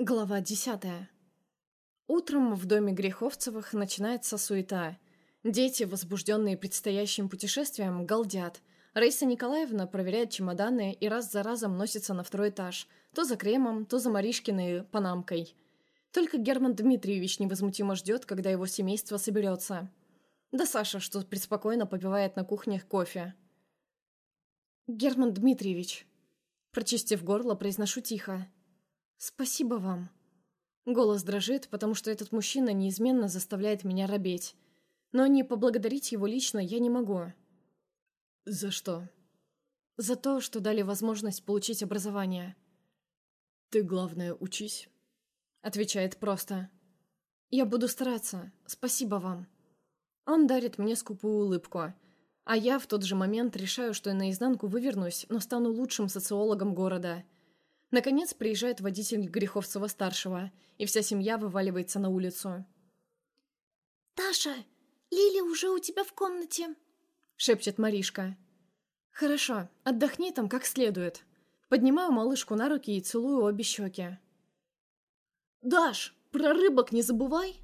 Глава десятая. Утром в доме Греховцевых начинается суета. Дети, возбужденные предстоящим путешествием, галдят. Раиса Николаевна проверяет чемоданы и раз за разом носится на второй этаж. То за кремом, то за Маришкиной панамкой. Только Герман Дмитриевич невозмутимо ждет, когда его семейство соберется. Да Саша, что преспокойно попивает на кухне кофе. «Герман Дмитриевич», прочистив горло, произношу тихо. «Спасибо вам». Голос дрожит, потому что этот мужчина неизменно заставляет меня робеть. Но не поблагодарить его лично я не могу. «За что?» «За то, что дали возможность получить образование». «Ты, главное, учись», — отвечает просто. «Я буду стараться. Спасибо вам». Он дарит мне скупую улыбку. А я в тот же момент решаю, что я наизнанку вывернусь, но стану лучшим социологом города — Наконец приезжает водитель Греховцева-старшего, и вся семья вываливается на улицу. «Таша, Лили уже у тебя в комнате», — шепчет Маришка. «Хорошо, отдохни там как следует». Поднимаю малышку на руки и целую обе щеки. «Даш, про рыбок не забывай!»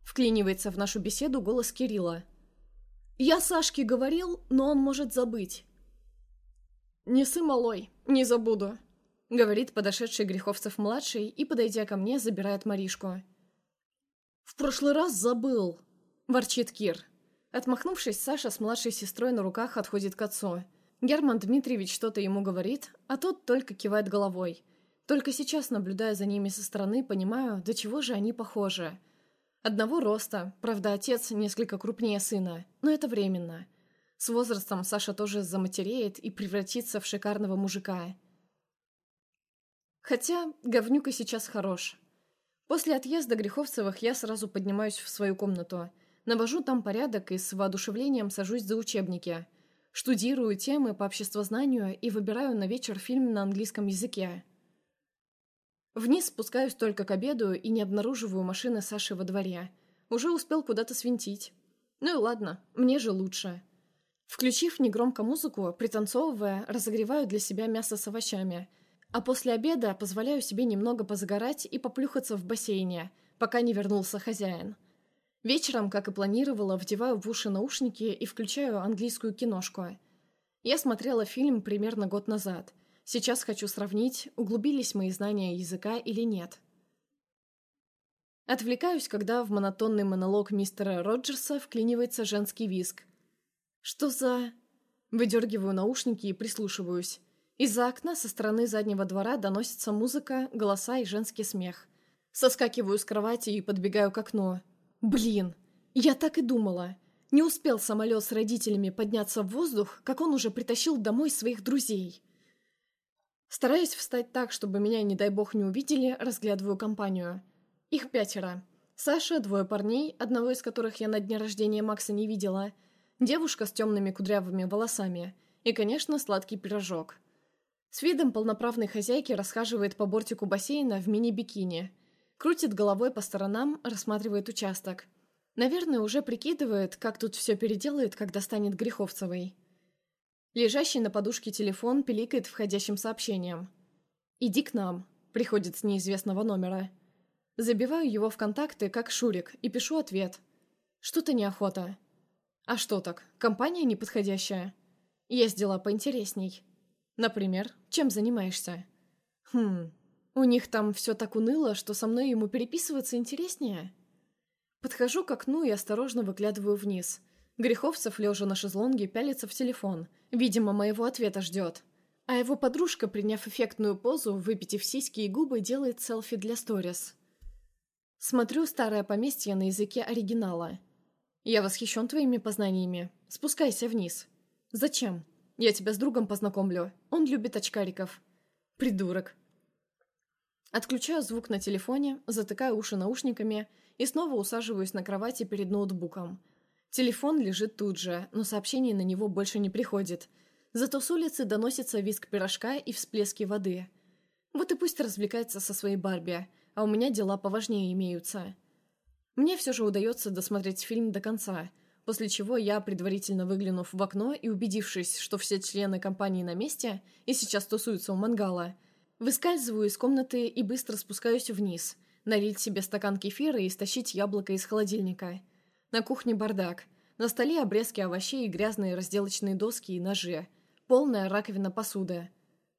Вклинивается в нашу беседу голос Кирилла. «Я Сашке говорил, но он может забыть». «Не сы, малой, не забуду», Говорит подошедший Греховцев-младший и, подойдя ко мне, забирает Маришку. «В прошлый раз забыл!» – ворчит Кир. Отмахнувшись, Саша с младшей сестрой на руках отходит к отцу. Герман Дмитриевич что-то ему говорит, а тот только кивает головой. Только сейчас, наблюдая за ними со стороны, понимаю, до чего же они похожи. Одного роста, правда, отец несколько крупнее сына, но это временно. С возрастом Саша тоже заматереет и превратится в шикарного мужика – Хотя говнюка сейчас хорош. После отъезда Греховцевых я сразу поднимаюсь в свою комнату. Навожу там порядок и с воодушевлением сажусь за учебники. Штудирую темы по обществознанию и выбираю на вечер фильм на английском языке. Вниз спускаюсь только к обеду и не обнаруживаю машины Саши во дворе. Уже успел куда-то свинтить. Ну и ладно, мне же лучше. Включив негромко музыку, пританцовывая, разогреваю для себя мясо с овощами – а после обеда позволяю себе немного позагорать и поплюхаться в бассейне, пока не вернулся хозяин. Вечером, как и планировала, вдеваю в уши наушники и включаю английскую киношку. Я смотрела фильм примерно год назад. Сейчас хочу сравнить, углубились мои знания языка или нет. Отвлекаюсь, когда в монотонный монолог мистера Роджерса вклинивается женский визг. «Что за...» Выдергиваю наушники и прислушиваюсь. Из-за окна со стороны заднего двора доносится музыка, голоса и женский смех. Соскакиваю с кровати и подбегаю к окну. Блин, я так и думала. Не успел самолет с родителями подняться в воздух, как он уже притащил домой своих друзей. Стараюсь встать так, чтобы меня, не дай бог, не увидели, разглядываю компанию. Их пятеро. Саша, двое парней, одного из которых я на дне рождения Макса не видела, девушка с темными кудрявыми волосами и, конечно, сладкий пирожок – с видом полноправной хозяйки расхаживает по бортику бассейна в мини-бикини. Крутит головой по сторонам, рассматривает участок. Наверное, уже прикидывает, как тут все переделает, когда станет Греховцевой. Лежащий на подушке телефон пиликает входящим сообщением. «Иди к нам», — приходит с неизвестного номера. Забиваю его в контакты, как Шурик, и пишу ответ. Что-то неохота. А что так, компания неподходящая? Есть дела поинтересней. Например, чем занимаешься? Хм, у них там все так уныло, что со мной ему переписываться интереснее. Подхожу к окну и осторожно выглядываю вниз. Греховцев, лежа на шезлонге, пялится в телефон. Видимо, моего ответа ждет. А его подружка, приняв эффектную позу, выпитив сиськи и губы, делает селфи для сторис. Смотрю старое поместье на языке оригинала. Я восхищен твоими познаниями. Спускайся вниз. Зачем? Я тебя с другом познакомлю. Он любит очкариков. Придурок. Отключаю звук на телефоне, затыкаю уши наушниками и снова усаживаюсь на кровати перед ноутбуком. Телефон лежит тут же, но сообщений на него больше не приходит. Зато с улицы доносится визг пирожка и всплески воды. Вот и пусть развлекается со своей Барби, а у меня дела поважнее имеются. Мне все же удается досмотреть фильм до конца – после чего я, предварительно выглянув в окно и убедившись, что все члены компании на месте и сейчас тусуются у мангала, Выскальзываю из комнаты и быстро спускаюсь вниз. Налить себе стакан кефира и стащить яблоко из холодильника. На кухне бардак. На столе обрезки овощей и грязные разделочные доски и ножи. Полная раковина посуды.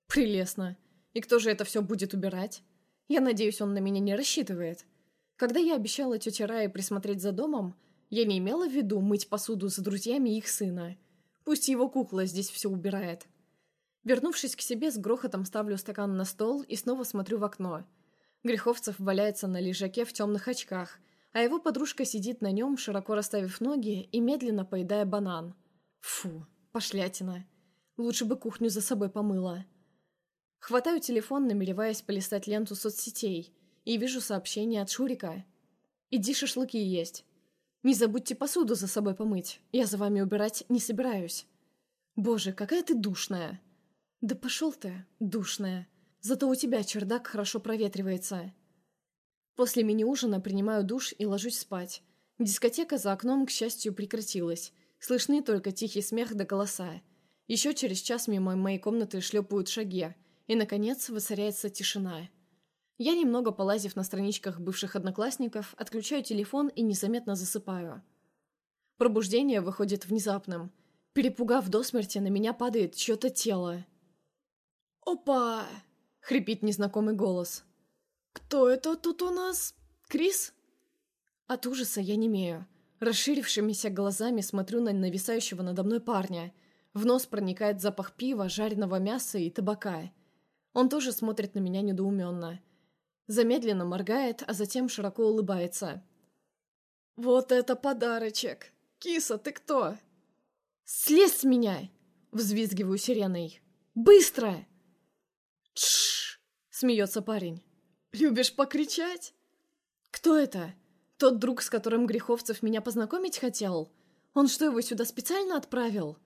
Прелестно. И кто же это все будет убирать? Я надеюсь, он на меня не рассчитывает. Когда я обещала тете Рае присмотреть за домом, я не имела в виду мыть посуду за друзьями их сына. Пусть его кукла здесь все убирает. Вернувшись к себе, с грохотом ставлю стакан на стол и снова смотрю в окно. Греховцев валяется на лежаке в темных очках, а его подружка сидит на нем, широко расставив ноги и медленно поедая банан. Фу, пошлятина. Лучше бы кухню за собой помыла. Хватаю телефон, намереваясь полистать ленту соцсетей, и вижу сообщение от Шурика. «Иди шашлыки есть. Не забудьте посуду за собой помыть. Я за вами убирать не собираюсь». «Боже, какая ты душная!» «Да пошел ты, душная. Зато у тебя чердак хорошо проветривается». После мини-ужина принимаю душ и ложусь спать. Дискотека за окном, к счастью, прекратилась. Слышны только тихий смех до голоса. Еще через час мимо моей комнаты шлепают шаги, и, наконец, воцаряется тишина. Я, немного полазив на страничках бывших одноклассников, отключаю телефон и незаметно засыпаю. Пробуждение выходит внезапным. Перепугав до смерти, на меня падает чье-то тело. «Опа!» — хрипит незнакомый голос. «Кто это тут у нас? Крис?» От ужаса я немею. Расширившимися глазами смотрю на нависающего надо мной парня. В нос проникает запах пива, жареного мяса и табака. Он тоже смотрит на меня недоуменно. Замедленно моргает, а затем широко улыбается. «Вот это подарочек! Киса, ты кто?» «Слезь с меня!» — взвизгиваю сиреной. «Быстро!» «Тш!» — смеется парень. «Любишь покричать?» «Кто это? Тот друг, с которым Греховцев меня познакомить хотел? Он что, его сюда специально отправил?»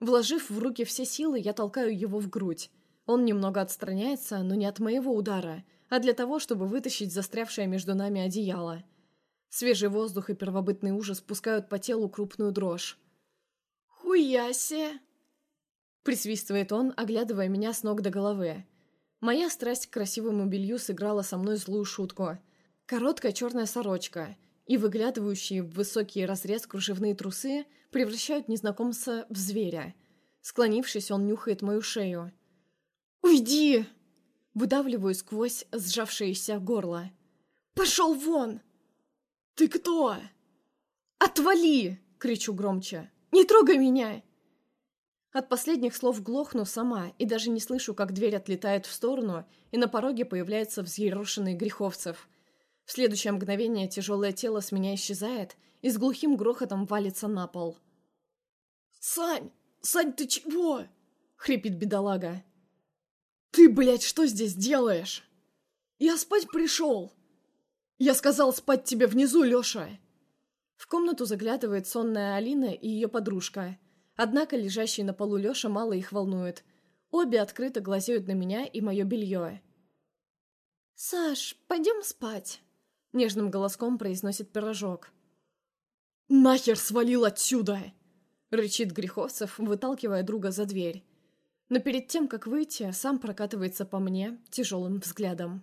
Вложив в руки все силы, я толкаю его в грудь. Он немного отстраняется, но не от моего удара, а для того, чтобы вытащить застрявшее между нами одеяло. Свежий воздух и первобытный ужас пускают по телу крупную дрожь. «Хуясе!» Присвистывает он, оглядывая меня с ног до головы. Моя страсть к красивому белью сыграла со мной злую шутку. Короткая черная сорочка и выглядывающие в высокий разрез кружевные трусы превращают незнакомца в зверя. Склонившись, он нюхает мою шею. «Уйди!» Выдавливаю сквозь сжавшееся горло. «Пошел вон!» «Ты кто?» «Отвали!» — кричу громче. «Не трогай меня!» От последних слов глохну сама и даже не слышу, как дверь отлетает в сторону, и на пороге появляется взъерошенный Греховцев. В следующее мгновение тяжелое тело с меня исчезает и с глухим грохотом валится на пол. «Сань! Сань, ты чего?» — хрипит бедолага. «Ты, блядь, что здесь делаешь?» «Я спать пришел!» «Я сказал спать тебе внизу, Леша!» В комнату заглядывает сонная Алина и ее подружка — Однако лежащий на полу Леша мало их волнует. Обе открыто глазеют на меня и мое белье. «Саш, пойдем спать», — нежным голоском произносит пирожок. «Нахер свалил отсюда!» — рычит Греховцев, выталкивая друга за дверь. Но перед тем, как выйти, сам прокатывается по мне тяжелым взглядом.